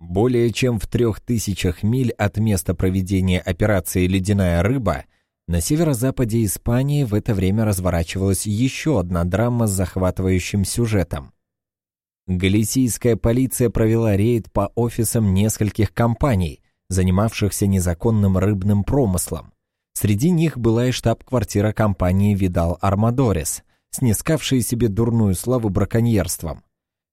Более чем в трех тысячах миль от места проведения операции «Ледяная рыба» на северо-западе Испании в это время разворачивалась еще одна драма с захватывающим сюжетом. Галисийская полиция провела рейд по офисам нескольких компаний, занимавшихся незаконным рыбным промыслом. Среди них была и штаб-квартира компании «Видал Армадорес», снискавшая себе дурную славу браконьерством.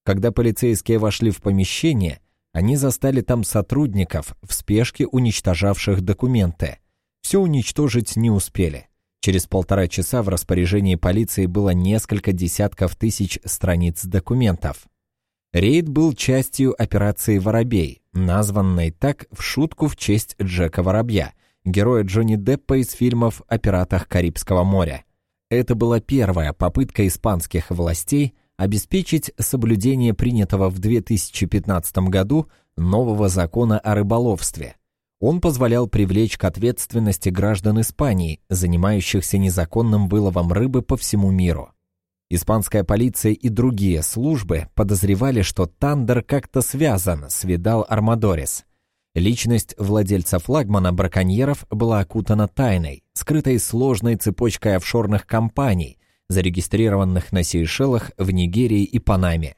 Когда полицейские вошли в помещение, они застали там сотрудников, в спешке уничтожавших документы. Все уничтожить не успели. Через полтора часа в распоряжении полиции было несколько десятков тысяч страниц документов. Рейд был частью операции «Воробей», названной так в шутку в честь Джека Воробья, героя Джонни Деппа из фильмов о пиратах Карибского моря. Это была первая попытка испанских властей обеспечить соблюдение принятого в 2015 году нового закона о рыболовстве. Он позволял привлечь к ответственности граждан Испании, занимающихся незаконным выловом рыбы по всему миру. Испанская полиция и другие службы подозревали, что Тандер как-то связан с Видал Армадорес. Личность владельца флагмана браконьеров была окутана тайной, скрытой сложной цепочкой офшорных компаний, зарегистрированных на Сейшелах, в Нигерии и Панаме.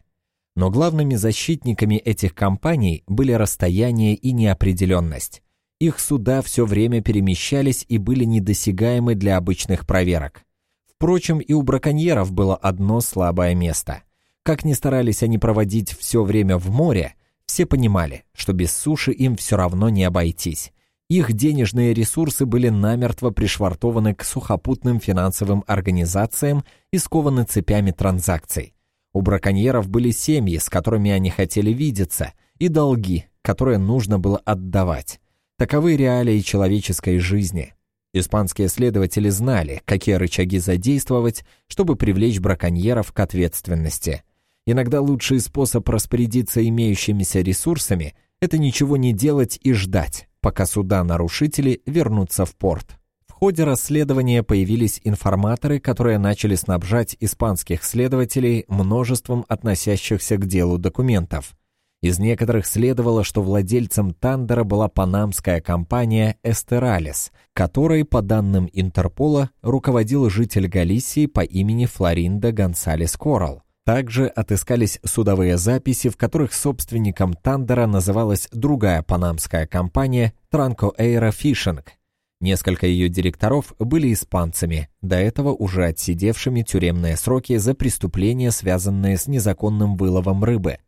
Но главными защитниками этих компаний были расстояние и неопределенность. Их суда все время перемещались и были недосягаемы для обычных проверок. Впрочем, и у браконьеров было одно слабое место. Как ни старались они проводить все время в море, все понимали, что без суши им все равно не обойтись. Их денежные ресурсы были намертво пришвартованы к сухопутным финансовым организациям и скованы цепями транзакций. У браконьеров были семьи, с которыми они хотели видеться, и долги, которые нужно было отдавать. Таковы реалии человеческой жизни. Испанские следователи знали, какие рычаги задействовать, чтобы привлечь браконьеров к ответственности. Иногда лучший способ распорядиться имеющимися ресурсами – это ничего не делать и ждать, пока суда-нарушители вернутся в порт. В ходе расследования появились информаторы, которые начали снабжать испанских следователей множеством относящихся к делу документов – из некоторых следовало, что владельцем Тандера была панамская компания «Эстералес», которой, по данным Интерпола, руководил житель Галисии по имени Флоринда Гонсалес Корал. Также отыскались судовые записи, в которых собственником Тандера называлась другая панамская компания «Транко Эйра Фишинг». Несколько ее директоров были испанцами, до этого уже отсидевшими тюремные сроки за преступления, связанные с незаконным выловом рыбы –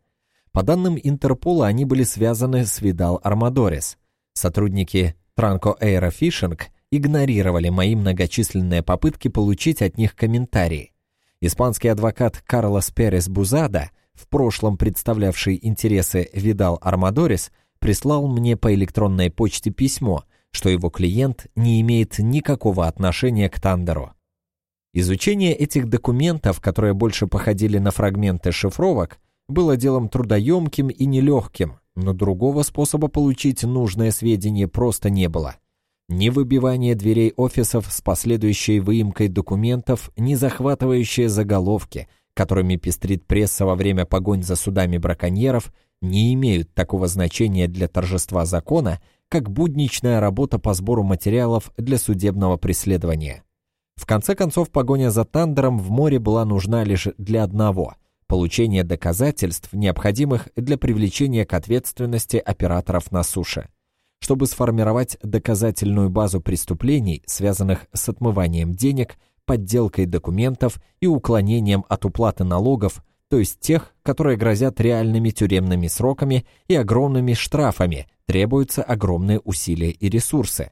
по данным Интерпола, они были связаны с Видал Армадорес. Сотрудники Транко Эйра Фишинг игнорировали мои многочисленные попытки получить от них комментарии. Испанский адвокат Карлос Перес Бузада, в прошлом представлявший интересы Видал Армадорес, прислал мне по электронной почте письмо, что его клиент не имеет никакого отношения к Тандеру. Изучение этих документов, которые больше походили на фрагменты шифровок, было делом трудоемким и нелегким, но другого способа получить нужное сведения просто не было. Ни выбивание дверей офисов с последующей выемкой документов, ни захватывающие заголовки, которыми пестрит пресса во время погонь за судами браконьеров, не имеют такого значения для торжества закона, как будничная работа по сбору материалов для судебного преследования. В конце концов, погоня за Тандером в море была нужна лишь для одного получение доказательств, необходимых для привлечения к ответственности операторов на суше. Чтобы сформировать доказательную базу преступлений, связанных с отмыванием денег, подделкой документов и уклонением от уплаты налогов, то есть тех, которые грозят реальными тюремными сроками и огромными штрафами, требуются огромные усилия и ресурсы.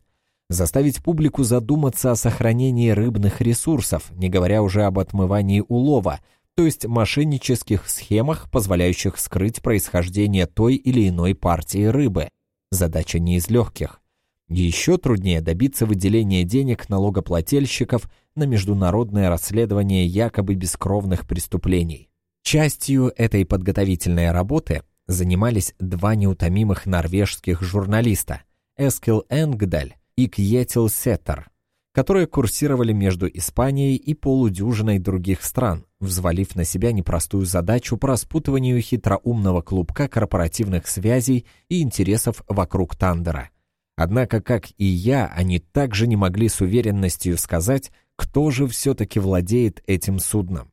Заставить публику задуматься о сохранении рыбных ресурсов, не говоря уже об отмывании улова – то есть мошеннических схемах, позволяющих скрыть происхождение той или иной партии рыбы. Задача не из легких. Еще труднее добиться выделения денег налогоплательщиков на международное расследование якобы бескровных преступлений. Частью этой подготовительной работы занимались два неутомимых норвежских журналиста Эскил Энгдаль и Кьетил Сеттер – которые курсировали между Испанией и полудюжиной других стран, взвалив на себя непростую задачу по распутыванию хитроумного клубка корпоративных связей и интересов вокруг Тандера. Однако, как и я, они также не могли с уверенностью сказать, кто же все-таки владеет этим судном.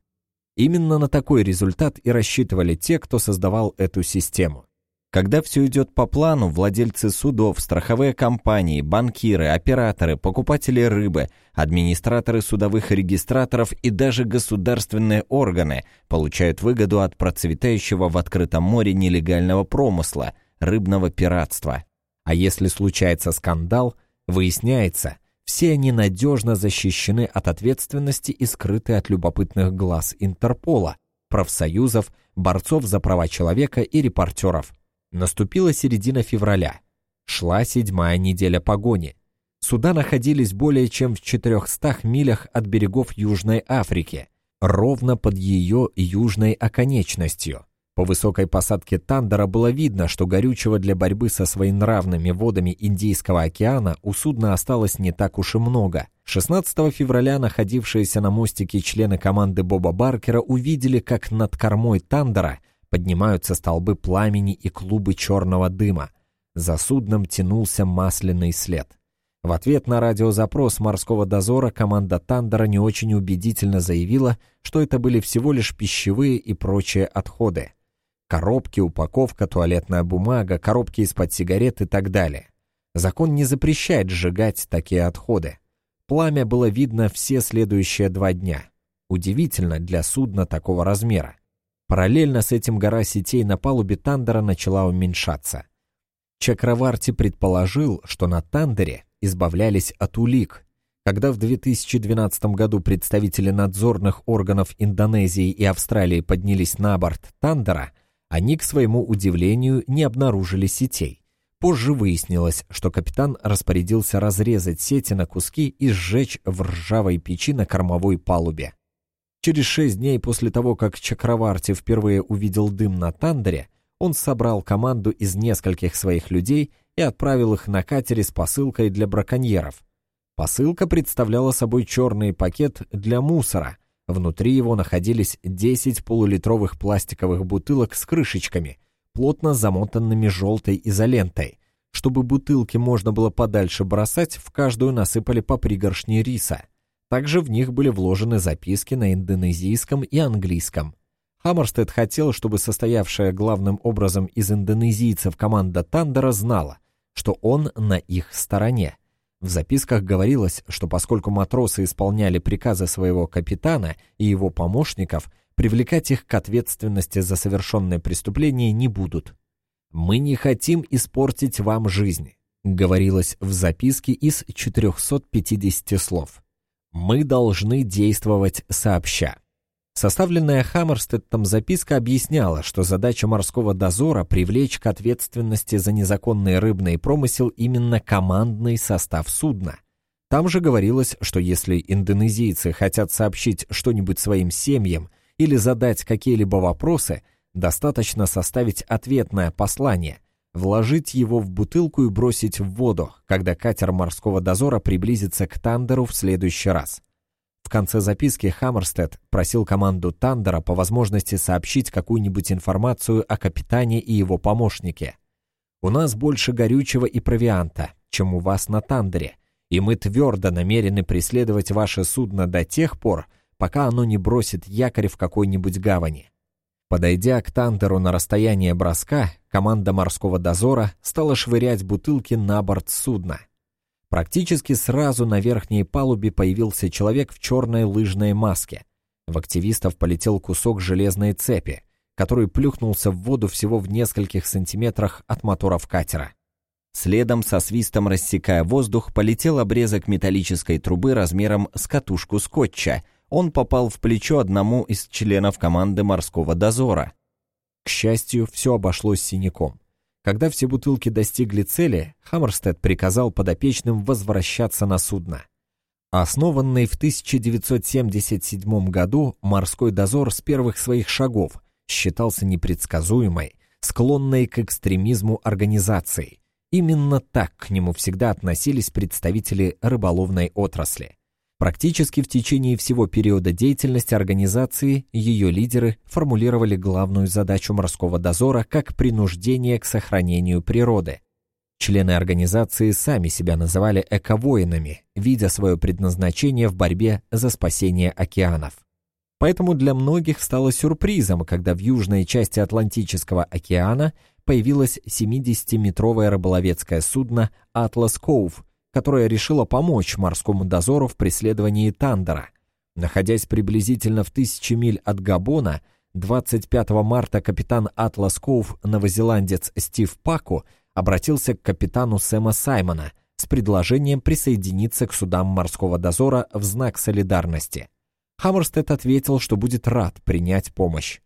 Именно на такой результат и рассчитывали те, кто создавал эту систему. Когда все идет по плану, владельцы судов, страховые компании, банкиры, операторы, покупатели рыбы, администраторы судовых регистраторов и даже государственные органы получают выгоду от процветающего в открытом море нелегального промысла, рыбного пиратства. А если случается скандал, выясняется, все они надежно защищены от ответственности и скрыты от любопытных глаз Интерпола, профсоюзов, борцов за права человека и репортеров. Наступила середина февраля. Шла седьмая неделя погони. Суда находились более чем в 400 милях от берегов Южной Африки, ровно под ее южной оконечностью. По высокой посадке Тандера было видно, что горючего для борьбы со своенравными водами Индийского океана у судна осталось не так уж и много. 16 февраля находившиеся на мостике члены команды Боба Баркера увидели, как над кормой Тандера поднимаются столбы пламени и клубы черного дыма. За судном тянулся масляный след. В ответ на радиозапрос морского дозора команда Тандера не очень убедительно заявила, что это были всего лишь пищевые и прочие отходы. Коробки, упаковка, туалетная бумага, коробки из-под сигарет и так далее. Закон не запрещает сжигать такие отходы. Пламя было видно все следующие два дня. Удивительно для судна такого размера. Параллельно с этим гора сетей на палубе Тандера начала уменьшаться. Чакраварти предположил, что на Тандере избавлялись от улик. Когда в 2012 году представители надзорных органов Индонезии и Австралии поднялись на борт Тандера, они, к своему удивлению, не обнаружили сетей. Позже выяснилось, что капитан распорядился разрезать сети на куски и сжечь в ржавой печи на кормовой палубе. Через шесть дней после того, как Чакраварти впервые увидел дым на Тандере, он собрал команду из нескольких своих людей и отправил их на катере с посылкой для браконьеров. Посылка представляла собой черный пакет для мусора. Внутри его находились 10 полулитровых пластиковых бутылок с крышечками, плотно замотанными желтой изолентой. Чтобы бутылки можно было подальше бросать, в каждую насыпали по пригоршни риса – также в них были вложены записки на индонезийском и английском. Хаммерстед хотел, чтобы состоявшая главным образом из индонезийцев команда Тандера знала, что он на их стороне. В записках говорилось, что поскольку матросы исполняли приказы своего капитана и его помощников, привлекать их к ответственности за совершенное преступление не будут. «Мы не хотим испортить вам жизнь», — говорилось в записке из 450 слов. Мы должны действовать сообща. Составленная Хаммерстеттом записка объясняла, что задача морского дозора – привлечь к ответственности за незаконный рыбный промысел именно командный состав судна. Там же говорилось, что если индонезийцы хотят сообщить что-нибудь своим семьям или задать какие-либо вопросы, достаточно составить ответное послание, вложить его в бутылку и бросить в воду, когда катер морского дозора приблизится к Тандеру в следующий раз. В конце записки Хаммерстед просил команду Тандера по возможности сообщить какую-нибудь информацию о капитане и его помощнике. «У нас больше горючего и провианта, чем у вас на Тандере, и мы твердо намерены преследовать ваше судно до тех пор, пока оно не бросит якорь в какой-нибудь гавани. Подойдя к Тандеру на расстояние броска, команда морского дозора стала швырять бутылки на борт судна. Практически сразу на верхней палубе появился человек в черной лыжной маске. В активистов полетел кусок железной цепи, который плюхнулся в воду всего в нескольких сантиметрах от моторов катера. Следом со свистом рассекая воздух полетел обрезок металлической трубы размером с катушку скотча — он попал в плечо одному из членов команды морского дозора. К счастью, все обошлось синяком. Когда все бутылки достигли цели, Хаммерстед приказал подопечным возвращаться на судно. Основанный в 1977 году, морской дозор с первых своих шагов считался непредсказуемой, склонной к экстремизму организацией, Именно так к нему всегда относились представители рыболовной отрасли. Практически в течение всего периода деятельности организации ее лидеры формулировали главную задачу морского дозора как принуждение к сохранению природы. Члены организации сами себя называли эковоинами, видя свое предназначение в борьбе за спасение океанов. Поэтому для многих стало сюрпризом, когда в южной части Атлантического океана появилось 70-метровое рыболовецкое судно «Атлас Коув», которая решила помочь морскому дозору в преследовании Тандера. Находясь приблизительно в тысячи миль от Габона, 25 марта капитан Атлас Коув, новозеландец Стив Паку, обратился к капитану Сэма Саймона с предложением присоединиться к судам морского дозора в знак солидарности. Хаммерстед ответил, что будет рад принять помощь.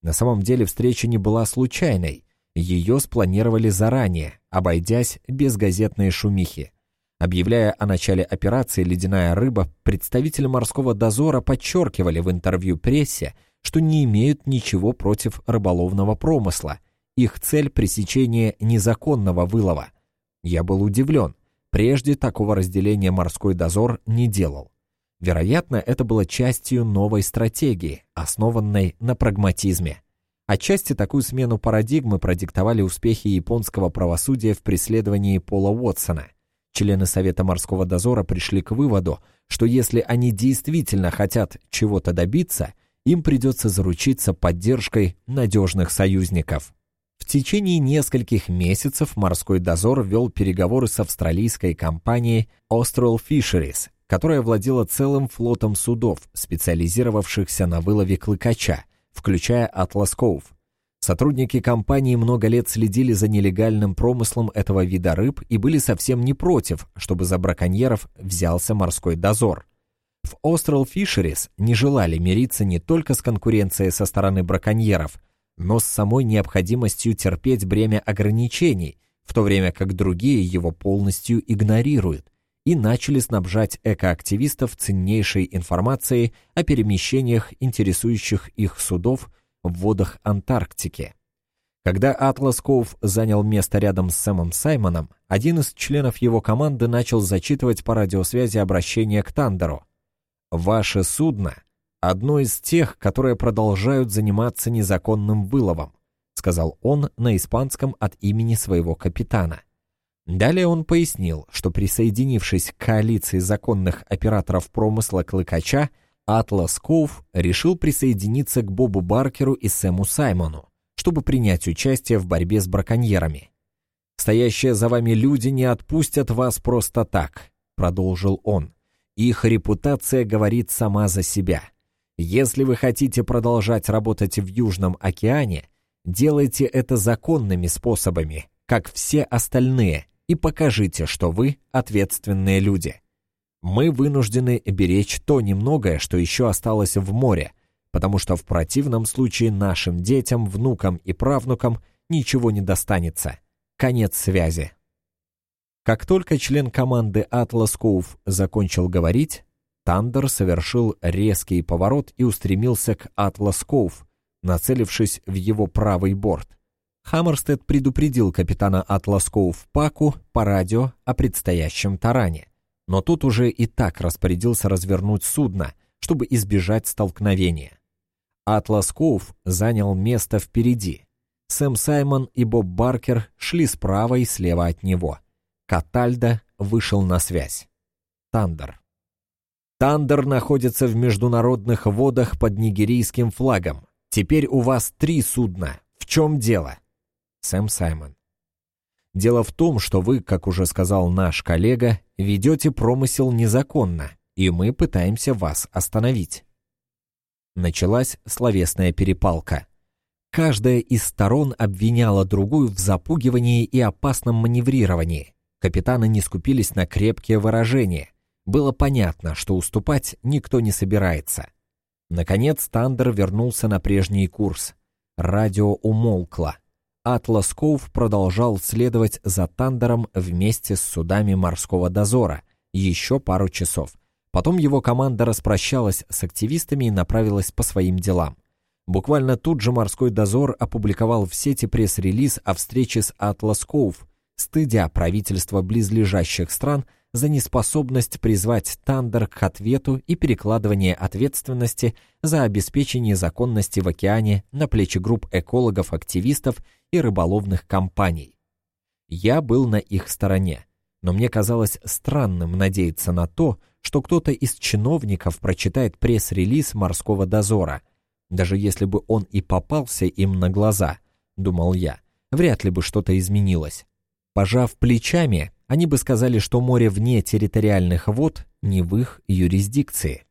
На самом деле встреча не была случайной. Ее спланировали заранее, обойдясь без газетной шумихи. Объявляя о начале операции «Ледяная рыба», представители морского дозора подчеркивали в интервью прессе, что не имеют ничего против рыболовного промысла. Их цель – пресечение незаконного вылова. Я был удивлен. Прежде такого разделения морской дозор не делал. Вероятно, это было частью новой стратегии, основанной на прагматизме. Отчасти такую смену парадигмы продиктовали успехи японского правосудия в преследовании Пола Уотсона – Члены Совета морского дозора пришли к выводу, что если они действительно хотят чего-то добиться, им придется заручиться поддержкой надежных союзников. В течение нескольких месяцев морской дозор вел переговоры с австралийской компанией Austral Fisheries, которая владела целым флотом судов, специализировавшихся на вылове клыкача, включая Atlas Cove. Сотрудники компании много лет следили за нелегальным промыслом этого вида рыб и были совсем не против, чтобы за браконьеров взялся морской дозор. В Austral Fisheries не желали мириться не только с конкуренцией со стороны браконьеров, но с самой необходимостью терпеть бремя ограничений, в то время как другие его полностью игнорируют, и начали снабжать экоактивистов ценнейшей информацией о перемещениях интересующих их судов в водах Антарктики. Когда Атлас Коув занял место рядом с Сэмом Саймоном, один из членов его команды начал зачитывать по радиосвязи обращение к Тандеру. «Ваше судно — одно из тех, которые продолжают заниматься незаконным выловом», сказал он на испанском от имени своего капитана. Далее он пояснил, что присоединившись к коалиции законных операторов промысла Клыкача, Атлас Коуф решил присоединиться к Бобу Баркеру и Сэму Саймону, чтобы принять участие в борьбе с браконьерами. «Стоящие за вами люди не отпустят вас просто так», — продолжил он. «Их репутация говорит сама за себя. Если вы хотите продолжать работать в Южном океане, делайте это законными способами, как все остальные, и покажите, что вы ответственные люди». Мы вынуждены беречь то немногое, что еще осталось в море, потому что в противном случае нашим детям, внукам и правнукам ничего не достанется. Конец связи. Как только член команды Atlas Cove закончил говорить, Тандер совершил резкий поворот и устремился к Atlas Cove, нацелившись в его правый борт. Хаммерстед предупредил капитана Atlas Cove Паку по радио о предстоящем таране но тут уже и так распорядился развернуть судно, чтобы избежать столкновения. Атлас Коуф занял место впереди. Сэм Саймон и Боб Баркер шли справа и слева от него. Катальдо вышел на связь. Тандер. Тандер находится в международных водах под нигерийским флагом. Теперь у вас три судна. В чем дело? Сэм Саймон. Дело в том, что вы, как уже сказал наш коллега, ведете промысел незаконно, и мы пытаемся вас остановить. Началась словесная перепалка. Каждая из сторон обвиняла другую в запугивании и опасном маневрировании. Капитаны не скупились на крепкие выражения. Было понятно, что уступать никто не собирается. Наконец Тандер вернулся на прежний курс. Радио умолкло. Атлас Коув продолжал следовать за Тандером вместе с судами морского дозора еще пару часов. Потом его команда распрощалась с активистами и направилась по своим делам. Буквально тут же морской дозор опубликовал в сети пресс-релиз о встрече с Атлас Коув, стыдя правительства близлежащих стран за неспособность призвать Тандер к ответу и перекладывание ответственности за обеспечение законности в океане на плечи групп экологов-активистов и рыболовных компаний. Я был на их стороне, но мне казалось странным надеяться на то, что кто-то из чиновников прочитает пресс-релиз морского дозора. Даже если бы он и попался им на глаза, думал я, вряд ли бы что-то изменилось. Пожав плечами, они бы сказали, что море вне территориальных вод не в их юрисдикции.